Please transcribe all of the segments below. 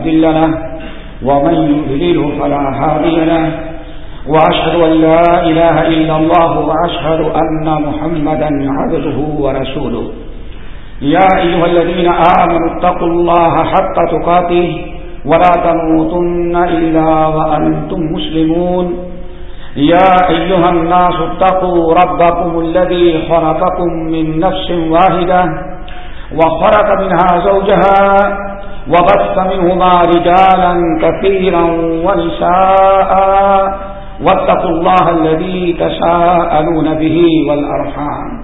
مضل له، ومن يضلله فلا هادي له. واشهد ان لا اله الا الله واشهد ان محمدا عبده ورسوله. يا ايها الذين امنوا اتقوا الله حق تقاته، ولا تموتن الا وانتم مسلمون. يا أيها الناس اتقوا ربكم الذي خرقكم من نفس واحدة وخرق منها زوجها وبث منهما رجالا كثيرا ونساء. واتقوا الله الذي تساءلون به والأرحام.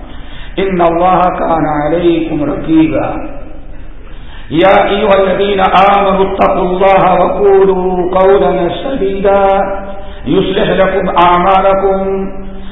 إن الله كان عليكم ركيبا يا أيها الذين آمنوا اتقوا الله وقولوا قولا سبيدا يصلح لكم أعمالكم.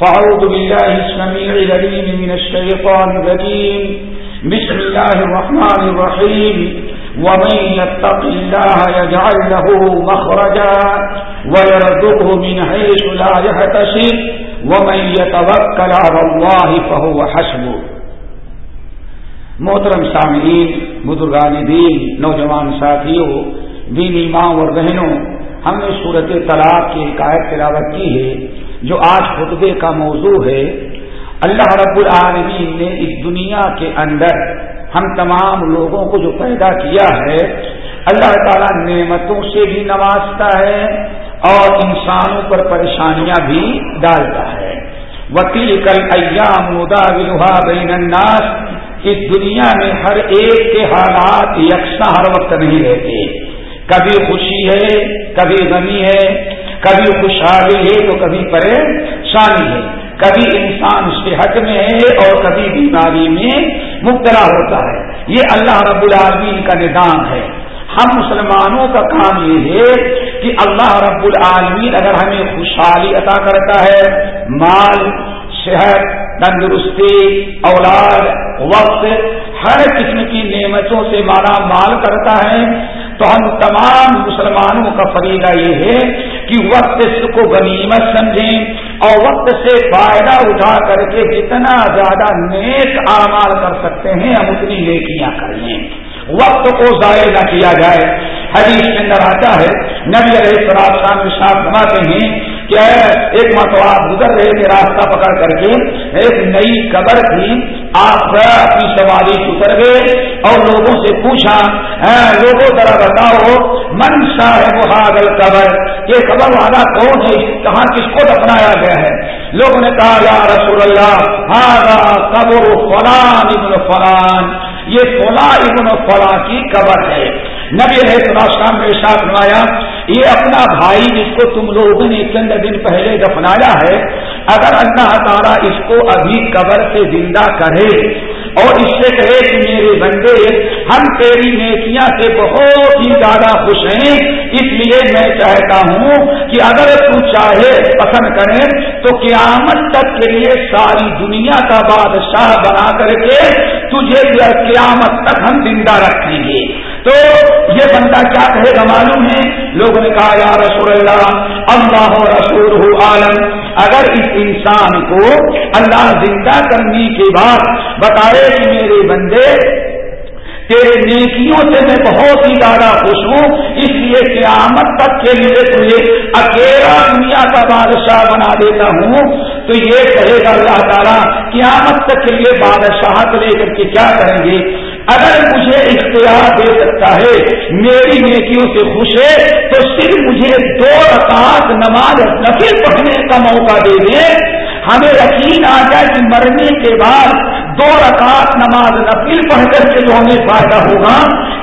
فأعوذ بالله السميع لليم من الشيطان الرجيم بسم الله الرحمن الرحيم ومن يتق الله يجعل له مخرجا ويرزقه من حيث لا يحتسب ومن يتوكل على الله فهو حسبه محترم سامعین، بزرگان دین، نوجوان ساتھیوں، دینی ماں اور بہنوں، ہم نے صورت طلاق کی حکایت تلاوت کی ہے. جو آج خطبے کا موضوع ہے، اللہ رب العالمین نے اس دنیا کے اندر ہم تمام لوگوں کو جو پیدا کیا ہے، اللہ تعالیٰ نعمتوں سے بھی نوازتا ہے اور انسانوں پر پریشانیاں بھی ڈالتا ہے۔ وکیل کل ایام مدا ولوہا بین الناس، اس دنیا میں ہر ایک کے حالات یکساں، ہر وقت نہیں رہتے۔ کبھی خوشی ہے، کبھی غمی ہے کبھی خوشحالی ہے تو کبھی پریشانی ہے۔ کبھی انسان صحت میں ہے اور کبھی بیماری میں مبتلا ہوتا ہے۔ یہ اللہ رب العالمین کا نظام ہے۔ ہم مسلمانوں کا کام یہ ہے کہ اللہ رب العالمین اگر ہمیں خوشحالی عطا کرتا ہے، مال، صحت، تندرستی، اولاد، وقت، ہر قسم کی نعمتوں سے مالا مال کرتا ہے۔ تو ہم تمام مسلمانوں کا فریدہ یہ ہے کہ وقت کو غنیمت سمجھیں اور وقت سے فائدہ اٹھا کر کے جتنا زیادہ نیک اعمال کر سکتے ہیں، ہم اتنی نیکیاں کر لیں۔ وقت کو ضائع نہ کیا جائے۔ حدیث کے اندر آتا ہے، نبی علیہ السلام شام شاپ بناتے ہیں کہ ایک مرتبہ آپ گزر رہے تھے راستہ پکڑ کر کے، ایک نئی قبر تھی، آپ اپنی سواری اتر گئے اور لوگوں سے پوچھا لوگوں، ذرا بتاؤ، من صاحب حاگل قبر یہ قبر والا کون ہے؟ کہاں کس کو دفنایا گیا ہے؟ لوگوں نے کہا، یا رسول اللہ ہاں قبر فلان ابن فلان۔ یہ فلاں ابن فلاں کی قبر ہے۔ نبی علیہ السلام نے ساتھ بنایا یہ اپنا بھائی جس کو تم لوگوں نے چند دن پہلے دفنایا ہے اگر اللہ تعالیٰ اس کو ابھی قبر سے زندہ کرے اور اس سے کہے کہ میرے بندے، ہم تیری نیکیاں سے بہت ہی زیادہ خوش ہیں۔ اس لیے میں چاہتا ہوں کہ اگر تو چاہے، پسند کرے تو قیامت تک کے لیے ساری دنیا کا بادشاہ بنا کر کے تجھے قیامت تک ہم زندہ رکھیں گے۔ تو یہ بندہ کیا کہے گا معلوم ہے؟ لوگوں نے کہا، یا رسول اللہ اللہ رسول عالم۔ اگر اس انسان کو اللہ زندہ کرنے کے بعد بتائے کہ میرے بندے، تیرے نیکیوں سے میں بہت ہی زیادہ خوش ہوں، اس لیے قیامت تک کے لیے تجھے اکیلا دنیا کا بادشاہ بنا دیتا ہوں، تو یہ کہے گا اللہ تعالیٰ، قیامت تک کے لیے بادشاہت لے کر کے کیا کریں گے؟ اگر مجھے اختیار دے سکتا ہے، میری نیکیوں سے خوش ہے، تو صرف مجھے دو رکعت نماز نفل پڑھنے کا موقع دے دے ہمیں یقین آ جائے کہ مرنے کے بعد دو رکعت نماز نفل پڑھ کر کے جو ہمیں فائدہ ہوگا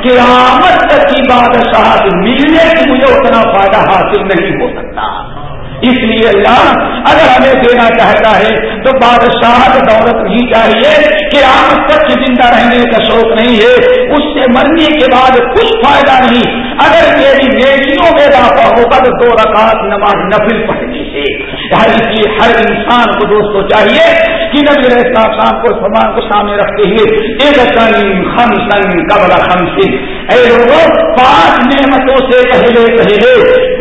کہ آمد تک کی بادشاہت ملنے سے مجھے اتنا فائدہ حاصل نہیں ہو سکتا۔ اس لیے اللہ اگر ہمیں دینا چاہتا ہے تو بادشاہ دولت نہیں چاہیے کہ آپ تک زندہ رہنے کا شوق نہیں ہے، اس سے مرنے کے بعد کچھ فائدہ نہیں۔ اگر میری نیکیوں میں اضافہ ہوگا تو دو رکعت نماز نفل پڑھنے سے اس لیے ہر انسان کو دوستو چاہیے کہ نبی صاحب شام کو سامان کو سامنے رکھتے ہوئے ایک سن ہم سن قبل ہم سن اے لوگوں پانچ نعمتوں سے پہلے پہلے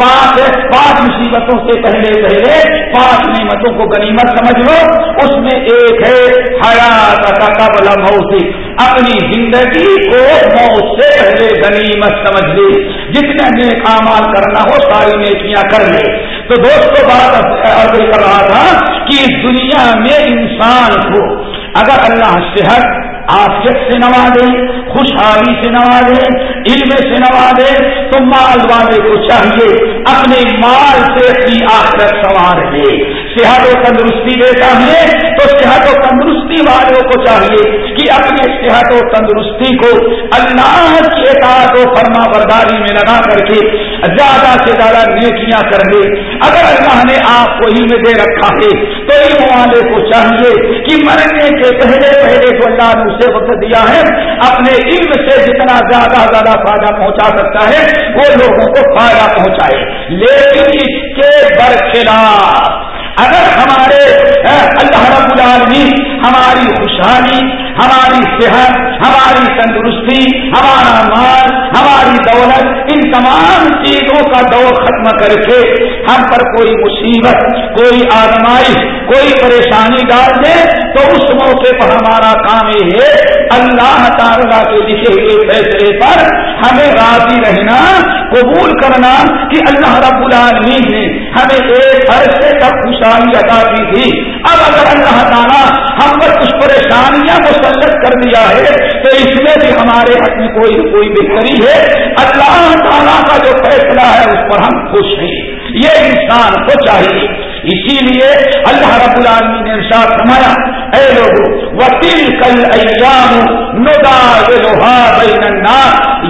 پانچ پانچ مصیبتوں سے پہلے پہلے پانچ نعمتوں کو غنیمت سمجھ لو۔ اس میں ایک ہے حیات کا قبل موسی اپنی زندگی کو موت سے پہلے غنیمت سمجھ لے۔ جتنے نیک امال کرنا ہو، ساری نیکیاں کر لے۔ تو دوستوں بات عرض کر رہا تھا کہ دنیا میں انسان کو اگر اللہ صحت آفیت سے نوازے خوشحالی سے نوازے علم سے نوازے تو مال والے کو چاہیے۔ اپنے مال سے اپنی آخرت سوار لے صحت و تندرستی دیتا ہے تو صحت و تندرستی والوں کو چاہیے کہ اپنے صحت و تندرستی کو اللہ کی اطاعت و فرما برداری میں لگا کر کے زیادہ سے زیادہ نیکیاں کر لے اگر اللہ نے آپ کو علم دے رکھا ہے تو علم والے کو چاہیے کہ مرنے کے پہلے پہلے جو اللہ نے اسے وقت دیا ہے۔ اپنے علم سے جتنا زیادہ زیادہ فائدہ پہنچا سکتا ہے، وہ لوگوں کو فائدہ پہنچائے۔ لیکن اس کے برخلاف اگر ہمارے اللہ رب العالمین، ہماری خوشحالی، ہماری صحت، ہماری تندرستی، ہمارا مال، ہماری دولت، ان تمام چیزوں کا دور ختم کر کے ہم پر کوئی مصیبت، کوئی آزمائش، کوئی پریشانی ڈال دے تو اس موقع پر ہمارا کام یہ ہے، اللہ تعالیٰ کے لکھے ہوئے فیصلے پر ہمیں راضی رہنا، قبول کرنا کہ اللہ رب العالمین نے ہمیں ایک عرصے تک خوشحالی ادا کی تھی۔ اب اگر اللہ تعالیٰ ہم پر کچھ پریشانیاں مسلط کر دیا ہے، تو اس میں بھی ہمارے حق میں کوئی کوئی بہتری ہے۔ اللہ تعالیٰ کا جو فیصلہ ہے، اس پر ہم خوش ہیں۔ یہ انسان کو چاہیے۔ اسی لیے اللہ رب العالمین نے ارشاد فرمایا، اے لوگ وکیل کل ایام ندا لوہا بین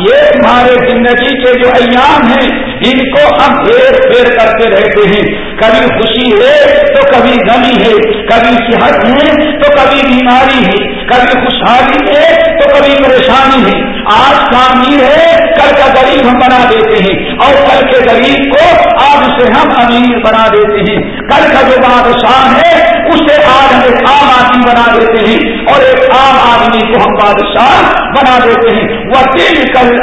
یہ تمہارے زندگی کے جو ایام ہیں، ان کو ہم پھیر پھیر کرتے رہتے ہیں۔ کبھی خوشی ہے تو کبھی غمی ہے، کبھی صحت ہے تو کبھی بیماری ہے، کبھی خوشحالی ہے تو کبھی پریشانی ہے آج کا امیر ہے کل کا غریب ہم بنا دیتے ہیں اور کل کے غریب کو آج سے ہم امیر بنا دیتے ہیں۔ کل کا جو بادشاہ ہے اسے آج ہم ایک عام آدمی بنا دیتے ہیں اور ایک عام آدمی کو ہم بادشاہ بنا دیتے ہیں۔ وہ دل کل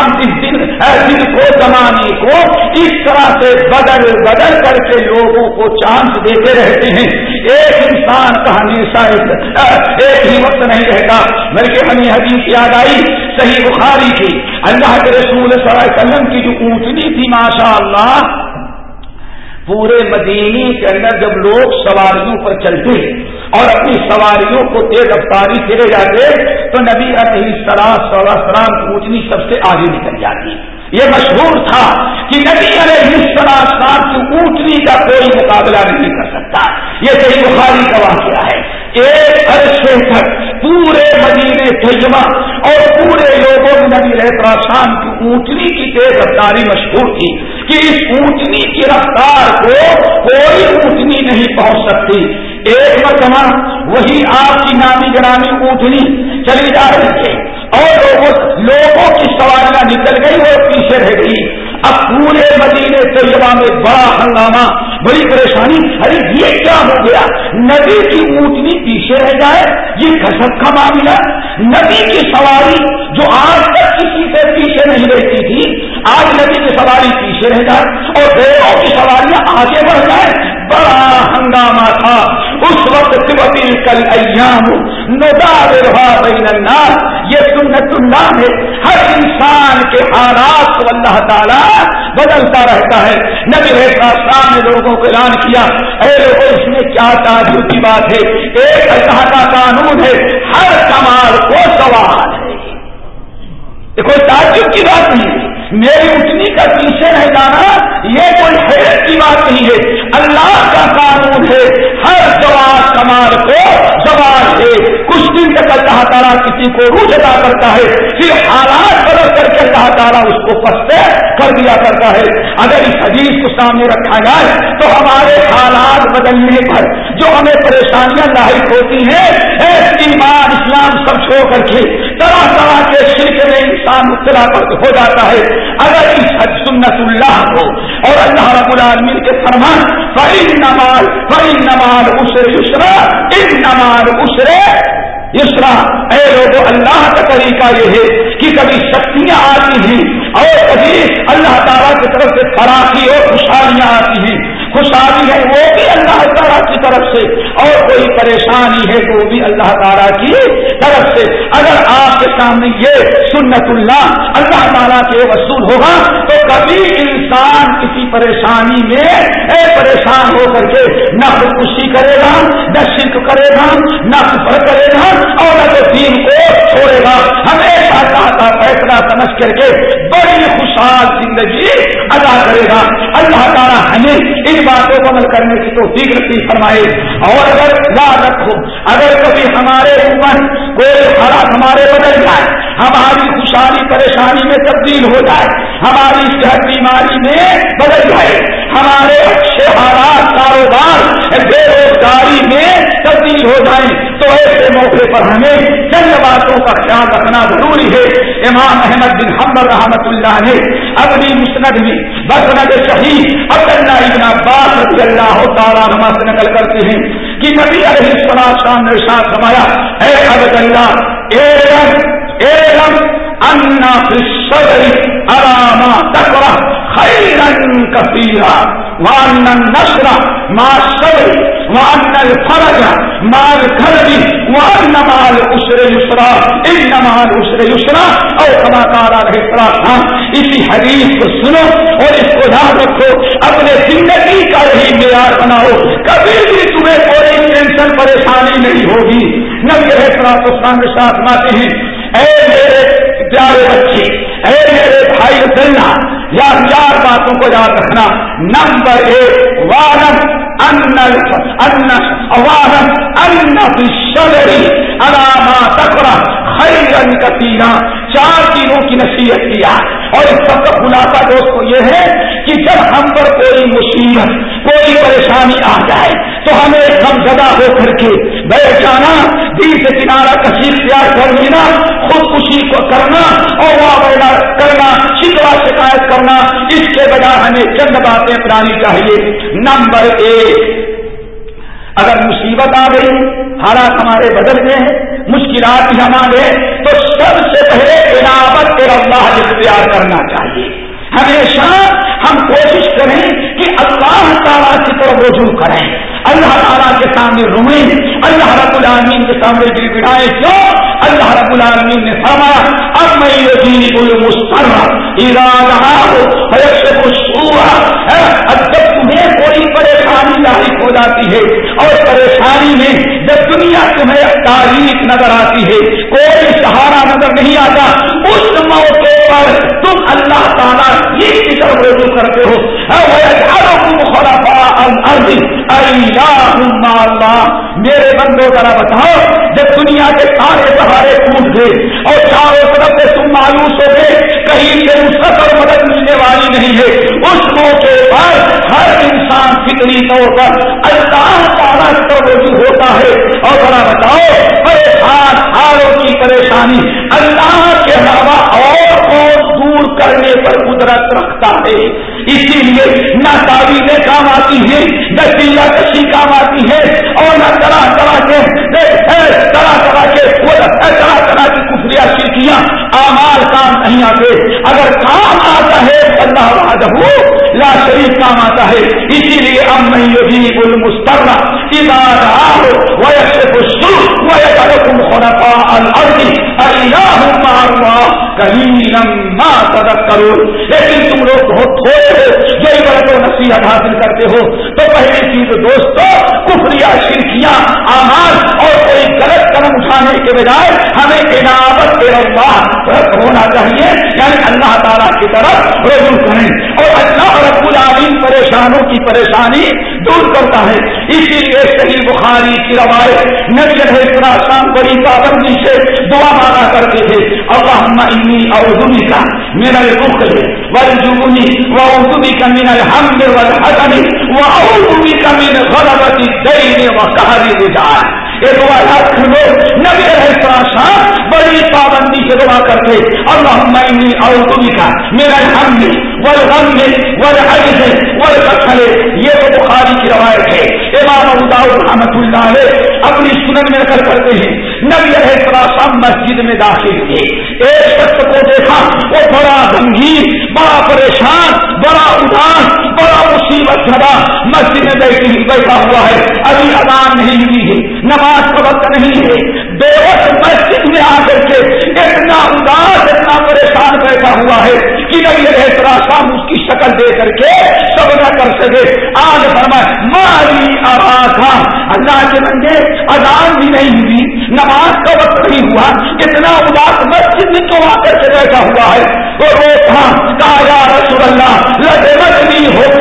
ہم اس دن دن کو، زمانے کو اس طرح سے بدل بدل کر کے لوگوں کو چانس دیتے رہتے ہیں۔ ایک انسان کا ہمیشہ ایک ہی وقت نہیں رہتا۔ بلکہ ہمیں حدیث یاد آئی، صحیح بخاری کی۔ اللہ کے رسول صلی اللہ علیہ وسلم کی جو اونچنی تھی ماشاء اللہ پورے مدینی کے اندر جب لوگ سواریوں پر چلتے اور اپنی سواریوں کو تیز رفتاری سے لے جاتے تو نبی علیہ سلام سلام اونچنی سب سے آگے نکل جاتی یہ مشہور تھا کہ نبی علیہ السلام کی اونچنی کا کوئی مقابلہ نہیں کر سکتا۔ یہ صحیح بخاری کا واقعہ ہے۔ ایک عرصے تک پورے مدینے طیبہ اور پورے لوگوں میں نبی رہتا شام کی اونٹنی کی تیز رفتاری مشہور تھی۔ کہ اس اونٹنی کی رفتار کو کوئی اونٹنی نہیں پہنچ سکتی۔ ایک مرتبہ وہی آپ کی نامی گرامی اونچنی چلی جا رہی تھی اور لوگوں کی سواریاں نکل گئی اور پیچھے رہ گئی۔ اب پورے مدینے طیبہ میں بڑا ہنگامہ، بڑی پریشانی۔ ارے، یہ کیا ہو گیا؟ ندی کی اونٹنی پیچھے رہ جائے، یہ کسب کا معاملہ۔ ندی کی سواری جو آج تک کسی سے پیچھے نہیں رہتی تھی، آج ندی کی سواری پیچھے رہ جائے اور بیڑوں کی سواریاں آگے بڑھ جائے بڑا ہنگامہ تھا۔ اس وقت کل ایام بین الناس۔ یہ سنت اللہ ہے۔ ہر انسان کے حالات کو اللہ تعالیٰ بدلتا رہتا ہے۔ نبی رہتا نے لوگوں کو اعلان کیا، اے لوگوں اس میں کیا تعجب کی بات ہے؟ ایک اللہ کا قانون ہے، ہر کمال کو سوال ہے۔ یہ کوئی تعجب کی بات نہیں ہے۔ میری اٹھنی کا پیچھے رہ جانا، یہ کوئی حیرت کی بات نہیں ہے۔ اللہ کا قانون ہے، ہر کمال کو زبان سے کچھ دن تک اللہ تعالیٰ کسی کو روز ادا کرتا ہے، پھر حالات بدل کر کے اللہ تعالیٰ اس کو پستے کر دیا کرتا ہے۔ اگر اس حدیث کو سامنے رکھا جائے تو ہمارے حالات بدلنے پر جو ہمیں پریشانیاں لاحق ہوتی ہیں ایمان اسلام سب چھوڑ کر کے طرح طرح کے شرک میں انسان مبتلا ہو جاتا ہے۔ اگر اس حد سنت اللہ کو اور اللہ رب العالمین کے فرمان فری نمال فری نمال اسرے یسرا ان نمال اسرے یسرا اے لوگوں اللہ کا طریقہ یہ ہے کہ کبھی شکتیاں آتی ہیں اور کبھی اللہ تعالیٰ کی طرف سے فراخی اور خوشحالیاں آتی ہیں۔ خوشحالی ہے، وہ بھی اللہ تعالیٰ کی طرف سے۔ اور کوئی پریشانی ہے تو وہ بھی اللہ تعالیٰ کی طرف سے۔ اگر آپ کے سامنے یہ سنت اللہ اللہ تعالیٰ کے وصول ہوگا، تو کبھی انسان کسی پریشانی میں پریشان ہو کر کے نہ خودکشی کرے گا، نہ شرک کرے گا، نہ کفر کرے گا، اور نہ تو دین کو چھوڑے گا۔ ہمیشہ کا فیصلہ سمجھ کر کے بڑی خوشحال زندگی ادا کرے گا۔ اللہ تعالیٰ ہمیں باتوں کو عمل کرنے کی تو نصیب فرمائے۔ اور اگر یاد رکھو، اگر کبھی ہمارے اوپر کوئی حالات ہمارے بدل جائے ہماری خوشحالی پریشانی میں تبدیل ہو جائے، ہماری صحت بیماری میں بدل جائے، ہمارے اچھے حالات کاروبار بے روزگاری میں تبدیل ہو جائیں۔ تو ایسے موقع پر ہمیں چند باتوں کا خیال رکھنا ضروری ہے۔ امام احمد بن حمد رحمت اللہ نے اپنی مسند میں بسند صحیح عبداللہ ابن عباس رضی اللہ تعالیٰ نما سے نقل کرتے ہیں کہ نبی علیہ السلام شام نے ساتھ سمایا اے عبد اللہ اے انا فی اراما تکرہ خیرن کثیرا وان النصر ما صبر وان الفرج مال خرجی وان مال اسر یسرا ان مال اسر یسرا اور کما کارا رہے اسی حدیث کو سنو اور اس کو یاد رکھو، اپنے زندگی کا یہی معیار بناؤ۔ کبھی بھی تمہیں کوئی ٹینشن، پریشانی نہیں ہوگی۔ نبی رہے تو سامنے ساتھ ماتے ہیں۔ اے میرے پیارے بچے، اے میرے بھائی چلنا یا چار باتوں کو یاد رکھنا۔ نمبر ایک وانم ان ان وانم ان بشری علامہ تکرا خیرن چار چیزوں کی نصیحت کیا اور اس سب کا خلاصہ دوست کو یہ ہے کہ جب ہم پر کوئی مصیبت، کوئی پریشانی آ جائے تو ہمیں غم زدہ ہو کر کے بیٹھ جانا دل سے کنارا کشیر تیار کر لینا، خودکشی کو کرنا اور وہاں کرنا شکوا شکایت کرنا، اس کے بجائے ہمیں چند باتیں اپنانی چاہیے۔ نمبر ایک، اگر مصیبت آ گئی، حالات ہمارے بدل گئے ہیں، مشکلات بھی ہمارے تو سب سے پہلے علاوت اللہ اختیار کرنا چاہیے۔ ہمیشہ ہم کوشش کریں اللہ تعالیٰ کی طرف رجوع کریں۔ اللہ تعالیٰ کے سامنے روئیں اللہ رب العالمین کے سامنے گری بڑھائے کیوں؟ اللہ رب العالمین نے فرمایا، اب میں یہ دینی کوئی مستر ارادہ اب جب تمہیں کوئی پریشانی لاحق ہو جاتی ہے اور پریشانی میں جب دنیا تمہیں تاریخ نظر آتی ہے، کوئی سہارا نظر نہیں آتا، اس موقع پر تم اللہ تعالیٰ یہ کی طرف رجوع کرتے ہو۔ میرے بندو، ذرا بتاؤ، جب دنیا کے سارے سہارے ٹوٹ گئے اور چاروں طرف سے تم مایوس ہو گئے، کہیں سے نصرت اور مدد ملنے والی نہیں ہے۔ اس موقع پر ہر انسان فکری طور پر اللہ تعالیٰ پر رجوع ہوتا ہے۔ اور ذرا بتاؤ پریشان ہاروں کی پریشانی اللہ کے علاوہ اور اور دور کرنے پر قدرت رکھتا ہے۔ اسی لیے نہ تعویذیں کام آتی ہیں، نہ چلا کشی کام آتی ہے اور نہ طرح طرح کے طرح طرح کے طرح طرح کی کفریا شرکیاں آمار کام نہیں آتے۔ اگر کام آتا ہے اللہ وحدہ لا شریف کام آتا ہے۔ اسی لیے ام یجیب المسترہ اذا دعاه ويكشف السوء ويجعلكم خلفاء الارض اله مع الله ما تذكرون لیکن تم لوگ بہت تھوڑے ہو، جو عبرت و نصیحت حاصل کرتے ہو۔ تو پہلی چیز دوستو کفریا شرکیاں، آمار اور کوئی غلط قدم اٹھانے کے بجائے ہمیں عنابت اللہ ہونا چاہیے یعنی اللہ تعالیٰ کی طرف رجوع کریں۔ اور اللہ رب العالمین پریشانوں کی پریشانی دور کرتا ہے۔ اسی لیے صحیح بخاری کی روایت نبی رہے شام بڑی پابندی سے دعا مانگا کرتے تھے۔ اللہ انی اور کا میرا رخ ورجونی وعوذ کا من الحمد والحزن وعوذ کا من غلبت الدین وقہر الرجال۔ یہ دعا یاد کر لو، نبی رہے شام بڑی پابندی سے دعا کرتے اللہ انی اور تم کا میرا الحمد والغم والعجز والکسل یہ تو بخاری کی روایت ہے۔ امام ابو داؤد رحمۃ اللہ علیہ اپنی سنن میں نقل کرتے ہیں، نبی علیہ السلام مسجد میں داخل ہوئے ایک شخص کو دیکھا، وہ بڑا گمگیر بڑا پریشان، بڑا اداس، بڑا مصیبت زدہ مسجد میں بیٹھی بیٹھا ہوا ہے، ابھی اذان نہیں ہوئی ہے، نماز کا وقت نہیں ہے۔ بے وقت مسجد میں آ کر کے اتنا اداس، اتنا پریشان بیٹھا ہوا ہے کہ نبی علیہ السلام اس کی شکل دے کر کے سب نہ کر سکے۔ آج فرمائے، ماری آواز اللہ کے بندے، اذان بھی نہیں ہوئی، نماز کا وقت نہیں ہوا، اتنا اداس، مسجد میں کیوں آ کر کے بیٹھا ہوا ہے؟ وہ روکا کہا، یا رسول اللہ لگے مجھے ہو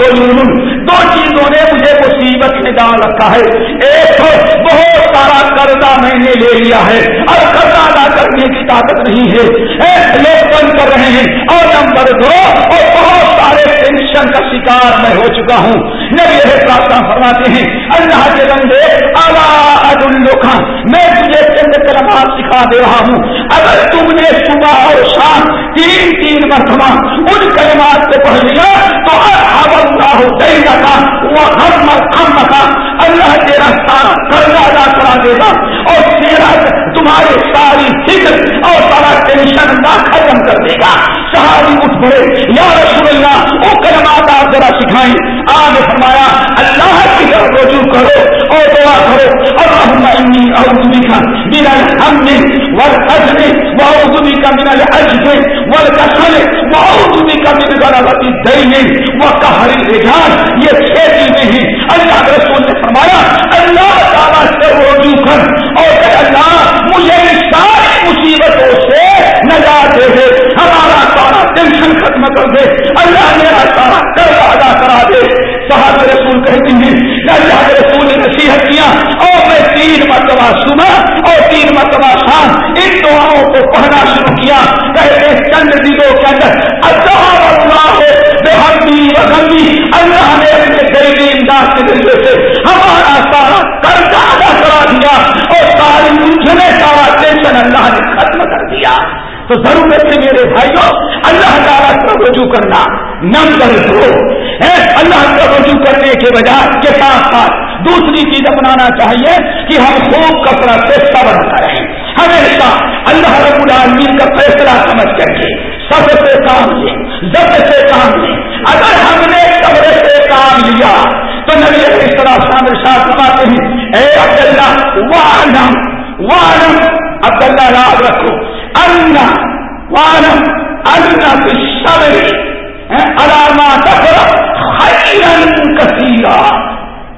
دو چیزوں نے مجھے مصیبت میں ڈال رکھا ہے۔ ایک تو بہت سارا قرضہ میں نے لے لیا ہے۔ اور قرضہ ادا کرنے کی طاقت نہیں ہے۔ ایک لوگ بند کر رہے ہیں اور نمبر دو، اور بہت سارے ٹینشن کا شکار میں ہو چکا ہوں۔ نبی راستہ فرماتے ہیں، اللہ کے بندے اللہ میں تجھے چند کلمات سکھا دے رہا ہوں۔ اگر تم نے صبح اور شام تین تین مرتبہ ان کلمات سے پڑھ لیا، تو اللہ دینا کا وہ ہر ہم کا اللہ تیرا سارا قرضہ ادا کرا دے گا۔ اور تیرا تمہاری ساری فکر اور سارا ٹینشن نہ ختم کر دے گا۔ صحابی اٹھ پڑے۔ یا رسول اللہ وہ کلمات آپ ذرا سکھائیں۔ آج فرمایا، اللہ کی طرف رجوع کرو اور دعا کرو۔ اور انی اعوذ بک من الحمد والحزن واعوذ بک من العجز والکسل واعوذ بک من غلبۃ الدین وقهر الرجال۔ یہ چھ چیزیں ہیں۔ اللہ کے رسول نے فرمایا، اللہ تعالیٰ سے رجوع کر اور کہ اللہ کو پڑھنا شروع کیا، کہتے چند دنوں کے اندر اللہ اللہ بے حقی وغیرہ اللہ نے اپنے غریبی امداد کے ذریعے سے ہمارا سارا قرضہ ادا کرا دیا اور ساری مجھے سارا ٹینشن اللہ نے ختم کر دیا۔ تو ضرورت ہے میرے بھائیوں، اللہ تعالیٰ کا رجوع کرنا۔ نمبر دو اللہ کا رجوع کرنے کے بجائے کے ساتھ ساتھ دوسری چیز اپنانا چاہیے کہ ہم خوب کثرت سے صبر کریں ہمیشہ اللہ رب العالمین کا فیصلہ سمجھ کر کے سب سے کام لیں ضبط سے کام لیں اگر ہم نے صبر سے کام لیا، تو نبی اس طرح شامل شاہ سماتے ہیں، اے عبداللہ وانم وانم عبداللہ یاد رکھو، ان وانم ان صبر علامات کثیرہ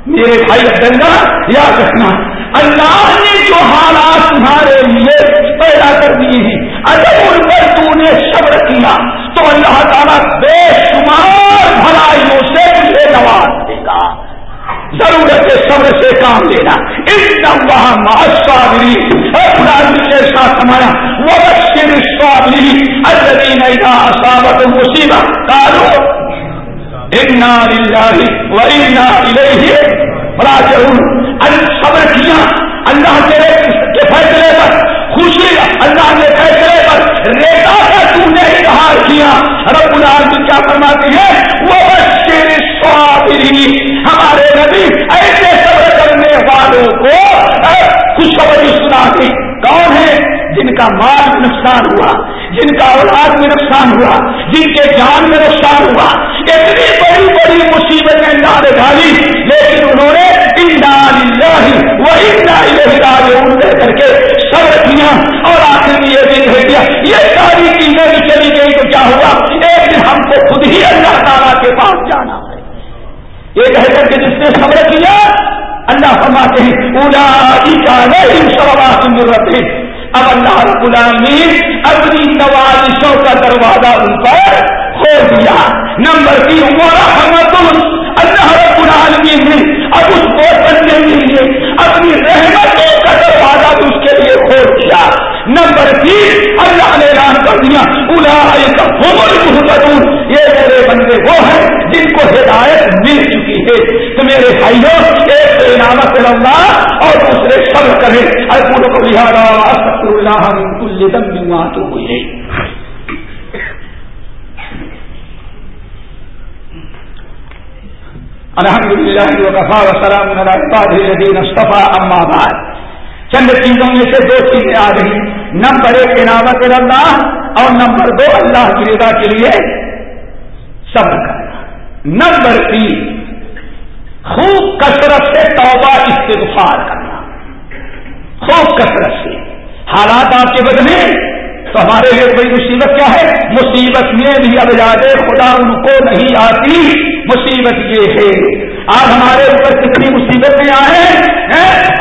میرے بھائی عبداللہ، یاد رکھنا اللہ نے جو حالات تمہارے لیے پیدا کر دیے ہیں، اگر ان پر تو نے صبر کیا، تو اللہ تعالیٰ بے شمار بھلائیوں سے مجھے نواز دے گا۔ ضرورت ہے صبر سے کام لینا۔ اتنا وہاں معاشی کے ساتھ ہمارا وہ الذين إذا أصابتهم مصيبة قالوا إنا لله وإنا إليه راجعون۔ صبر کیا۔ اللہ کے فیصلے پر خوشی۔ اللہ کے فیصلے پر ریتا کا تم نے اظہار کیا۔ رب العالمین کیا فرماتے ہیں؟ وہ بشیر ہمارے نبی ایسے صبر کرنے والوں کو خوشخبری سنا کون ہے جن کا مال نقصان ہوا، جن کا اولاد میں نقصان ہوا۔ جن کے جان میں نقصان ہوا۔ اتنی بڑی بڑی مصیبتیں اللہ نے ڈالی لیکن انہوں نے وہی کر کے سب کیا اور آخر میں یہ دن ہے کیا یہ ساری چیزیں بھی چلی گئی تو کیا ہوا؟ ایک دن ہم کو خود ہی اللہ تعالیٰ کے پاس جانا ہے یہ کہہ کر کے جس نے صبر کیا اللہ فرماتے ہیں اولا کا نہیں سوال رہتے اب اللہ رب العالمین اپنی نوازشوں کا دروازہ ان پر کھول دیا۔ نمبر تین رحمت اللہ رب العالمین نے اب اس کو بننے کے لیے اپنی رحمتوں کا دروازہ اس کے لیے کھول دیا۔ نمبر تین، اللہ نے اعلان کر دیا یہ میرے بندے وہ ہیں جن کو ہدایت مل چکی ہے۔ تو میرے بھائیوں ایک تو انعامت اور دوسرے سب کرے ارپور کو لہٰذا اللہ کل دم وہاں تو ہوئی الحمد للہ وقفا وسلام الدین اصطفیٰ، اما بعد۔ چند چیزوں میں سے دو چیزیں آ رہی نمبر ایک عناوت اللہ اور نمبر دو، اللہ کی رضا کے لیے صبر کرنا۔ نمبر تین خوب کثرت سے توبہ استغفار کرنا۔ خوب کثرت سے۔ حالات آپ کے بدلے تو ہمارے لیے بڑی مصیبت کیا ہے؟ مصیبت میں بھی اب یاد خدا ان کو نہیں آتی۔ مصیبت یہ ہے۔ آج ہمارے اوپر کتنی مصیبتیں آئے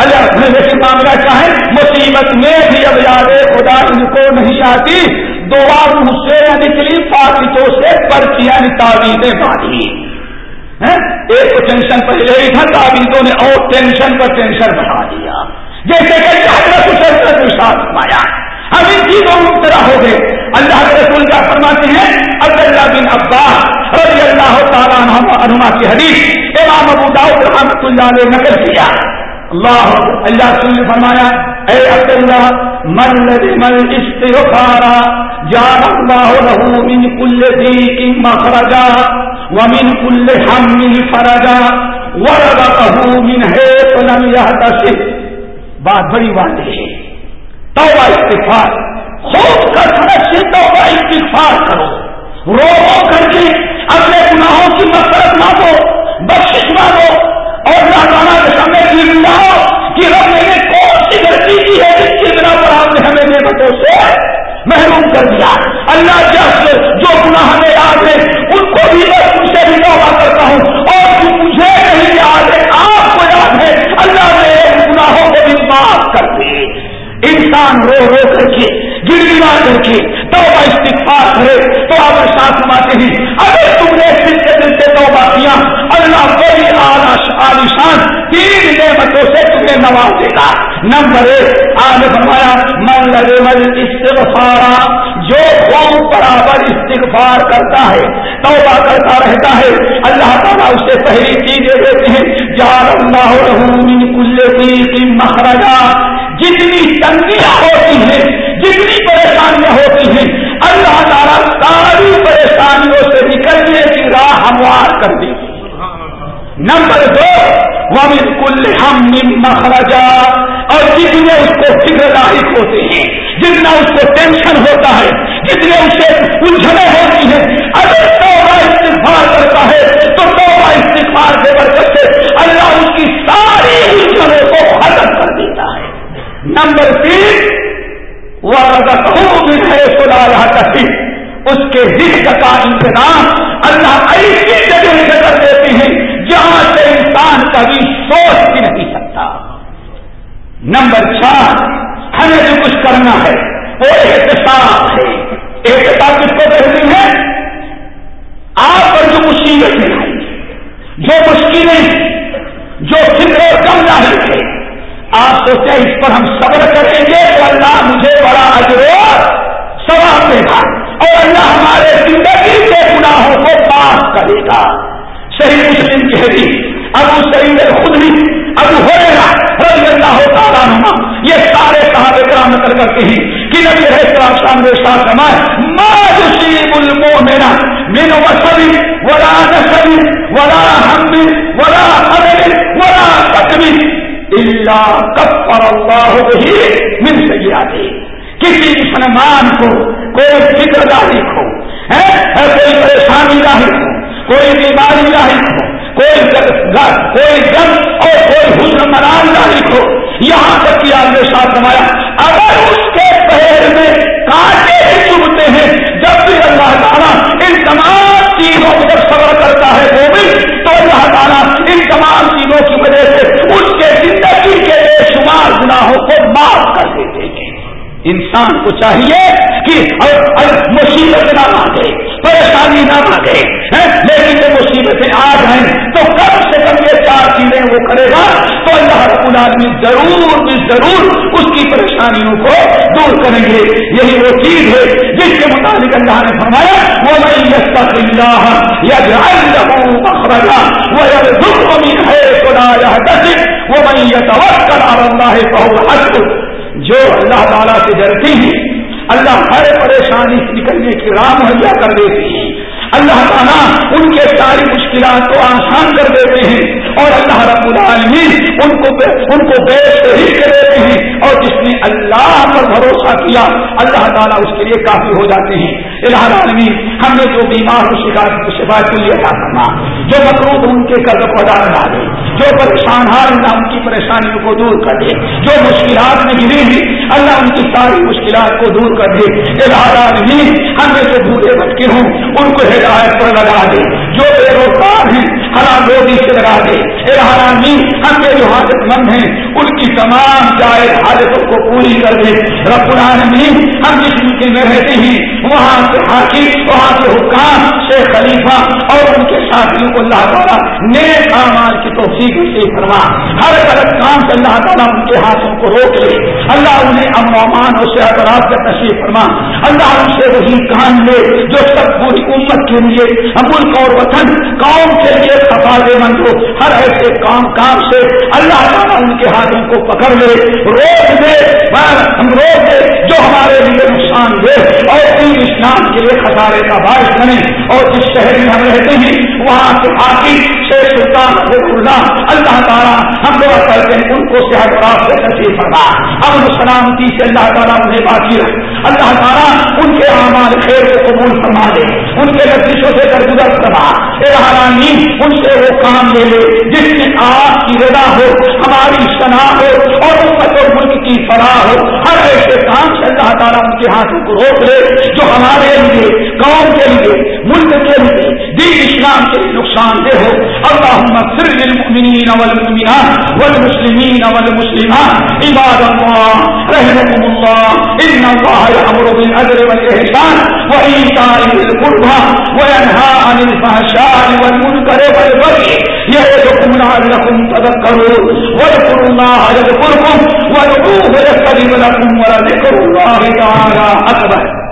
اللہ معاملہ چاہے مصیبت میں بھی اب یاد خدا ان کو نہیں آتی۔ دعا مجھ سے یعنی نکلی پاکتوں سے، پرچیاں تعویذیں ماری ایک تو ٹینشن پہلے ہی تھا تعویذوں نے اور ٹینشن پر ٹینشن بڑھا دیا۔ جیسے کہ حضرت ساتھ مایا ہم ان چیزوں میں مبتلا ہو گئے۔ اللہ کے رسول کیا فرماتے ہیں؟ عبداللہ بن عباس رضی اللہ تعالیٰ عنہ کی حدیث امام ابو داؤد رحمۃ اللہ نے نقل کیا۔ اللہ اللہ نے فرمایا، اے عبداللہ، من من استغفارا جان اللہ له من كل ضيق مخرجا۔ ومن كل هم فرجا ورزقه من حيث لم يحتسب۔ بات بڑی بات ہے۔ توبہ استغفار۔ خوب کثرت سے توبہ استغفار کرو۔ رو رو کر کے اپنے گناہوں کی مسرت مانگو بخش مانگو اور نہ کے سامنے گر لاؤ کہ رب نے کون سی غلطی کی ہے جس کی بنا پر آپ نے ہمیں نعمتوں سے محروم کر دیا۔ اللہ جس جو گناہ ہمیں یاد ہے ان کو بھی کر دی انسان رو رو کر کے گرگنا کر کے توبہ استغفار کرے تو آپ ساتھ سماتے ہیں۔ اگر تم نے دل کے دل سے توبہ کیا، اللہ بڑی عالیشان تین نعمتوں سے تمہیں نوازے گا۔ نمبر ایک آج فرمایا، من لگے مل استغفارا جو قوم برابر استغفار کرتا ہے توبہ کرتا رہتا ہے۔ اللہ تعالیٰ اسے پہلی چیزیں دیتے ہیں جان اللہ من کل مخرجا۔ جتنی تنگیاں ہوتی ہیں، جتنی پریشانیاں ہوتی ہیں، اللہ تعالیٰ ساری پریشانیوں سے نکلنے کی راہ ہموار کر دی نمبر دو وہ بالکل ہم مخرجا۔ اور جتنے اس کو فکر لاحق ہوتے ہیں، جتنا اس کو ٹینشن ہوتا ہے، جتنے اسے الجھنیں ہوتی ہیں، اگر استغفار کرتا ہے، تو توبہ استغفار کے برکت سے اللہ اس کی ساری الجھنوں کو ختم کر دیتا ہے۔ نمبر تین وہ بھی ہے خدا رہا اس کے رزق کا انتظام اللہ ایسی جگہ نظر دیتے ہیں جہاں سے انسان کبھی سوچ بھی نہیں سکتا۔ نمبر چار، ہمیں جو کچھ کرنا ہے، وہ احتساب ہے۔ احتساب کس کو کہتی ہے آپ پر جو مصیبتیں آئی جو مشکلیں جو فکر کم ظاہر ہے آپ اس پر ہم صبر کریں گے تو اللہ مجھے بڑا اجر سواب دے گا اور اللہ ہمارے زندگی کے گناہوں کو معاف کرے گا۔ صحیح مسلم کی حدیث ابو سعید خود بھی ابو ہوئے رضی اللہ تعالیٰ نما یہ سارے صحابہ کرام نقل کرتے ہیں کہ نبی رہے السلام شام نے ساتھ فرمائے، ما يصيب المؤمن من وسب ولا نسب ولا هم ولا حمل ولا اللہ کفر اللہ ہی مل سکے آتی کسی مسلمان کو کوئی فکر لاحق ہو کوئی پریشانی لاحق ہو کوئی بیماری لاحق ہو کوئی کوئی جم اور کوئی حسن مران لاحق ہو یہاں تک کہ آپ نے ساتھ سمایا اگر اس کے پیر میں کانٹے ہی چبھتے ہیں، جب بھی اللہ تعالیٰ ان تمام چیزوں کو جب صبر کرتا ہے وہ بھی تو اللہ تعالیٰ ان تمام چیزوں کی وجہ سے گناہوں کو معاف کر دیتے ہیں۔ انسان کو چاہیے کہ مصیبت نہ مانگے، پریشانی نہ مانگے لیکن یہ مصیبتیں آ جائیں تو کم سے کم یہ چار چیزیں وہ کرے گا۔ تو اللہ ضرور بھی ضرور اس کی پریشانیوں کو دور کریں گے۔ یہی وہ چیز ہے جس کے مطابق اللہ نے فرمایا وہ میں اللہ یا اخرجا وہ دکھ ہے خدا وہ میں یہ توقع اللہ بہت جو اللہ تعالیٰ سے ڈرتی ہیں اللہ ہر پریشانی سے نکلنے کی راہ مہیا کر دیتی ہیں اللہ تعالیٰ ان کے ساری مشکلات کو آسان کر دیتے ہیں اور اللہ رب العالمین ان کو ان کو بے شہید کر دیتے ہیں اور جس نے اللہ پر بھروسہ کیا، اللہ تعالیٰ اس کے لیے کافی ہو جاتے ہیں۔ الہ العالمین، ہم نے جو بیمار ہو شکایت کو شفا کو لیے کرنا جو مقروض ان کے قرض کو ادا ڈالے جو پریشان ہار اللہ ان کی پریشانیوں کو دور کر دے، جو مشکلات میں گری ہوئی اللہ ان کی ساری مشکلات کو دور کر دے۔ الہ العالمین، ہم نے جو بوڑھے بچے ہوں، ان کو ہدایت پر لگا دے۔ جو بے روزگار ہیں حرام روزی سے لگا دے۔ حرامی، ہم کے جو حاجت مند ہیں، ان کی تمام جائز حاجتوں کو پوری کر دے۔ رب العالمین، ہم جس ملک میں رہتے ہیں، وہاں سے حاکم، وہاں سے حکام، شیخ خلیفہ اور ان کے ساتھیوں کو اللہ تعالیٰ نیک اعمال کی توفیق سے فرما۔ ہر غلط کام سے اللہ تعالیٰ ان کے ہاتھوں کو روک لے اللہ انہیں امن امان اور صحت رات کا تشریف فرما۔ اللہ ان سے وہی کام لے جو سب پوری امت کے لیے، ملک اور وطن، قوم کے لیے سفارے مند ہو۔ ہر ایسے کام کام سے اللہ تعالیٰ ان کے ہاتھوں کو پکڑ لے۔ روک دے ہم روک دے جو ہمارے لیے نقصان دے۔ اور تین اسلام کے لیے خسارے کا باعث بنے۔ اور جس شہر میں ہم رہتے ہیں، وہاں سے آتی شیخ سلطان اللہ اللہ تعالیٰ ہم دعا کرتے ہیں، ان کو صحت رات سے تشریف فرما۔ امن سلامتی سے اللہ تعالیٰ انہیں باقی رکھ اللہ تعالیٰ ان کے اعمال خیر کو قبول فرما دے، ان کے لذیذوں سے درگزر فرما۔ رانی ان سے وہ کام لے لے جس میں آپ کی رضا ہو، ہماری شنا ہو اور امت اور ملک کی فلاح ہو۔ ہر ایسے کام سے اللہ تعالیٰ ان کے ہاتھوں کو روک لے، جو ہمارے لیے، قوم کے لیے، ملک کے لیے، دین اسلام کے لیے نقصان دہ ہو۔ اللہ پھر للمؤمنین والمؤمنات والمسلمین والمسلمات. عباد اللہ رحمكم الله. إن الله يأمر بالعدل والإحسان وإيتاء القربى وينهى عن الفحشاء والمنكر والبغي يعظكم لعلكم تذكرون. واذكروا الله يذكركم وادعوه يستجب لكم ولذكر الله تعالى أكبر.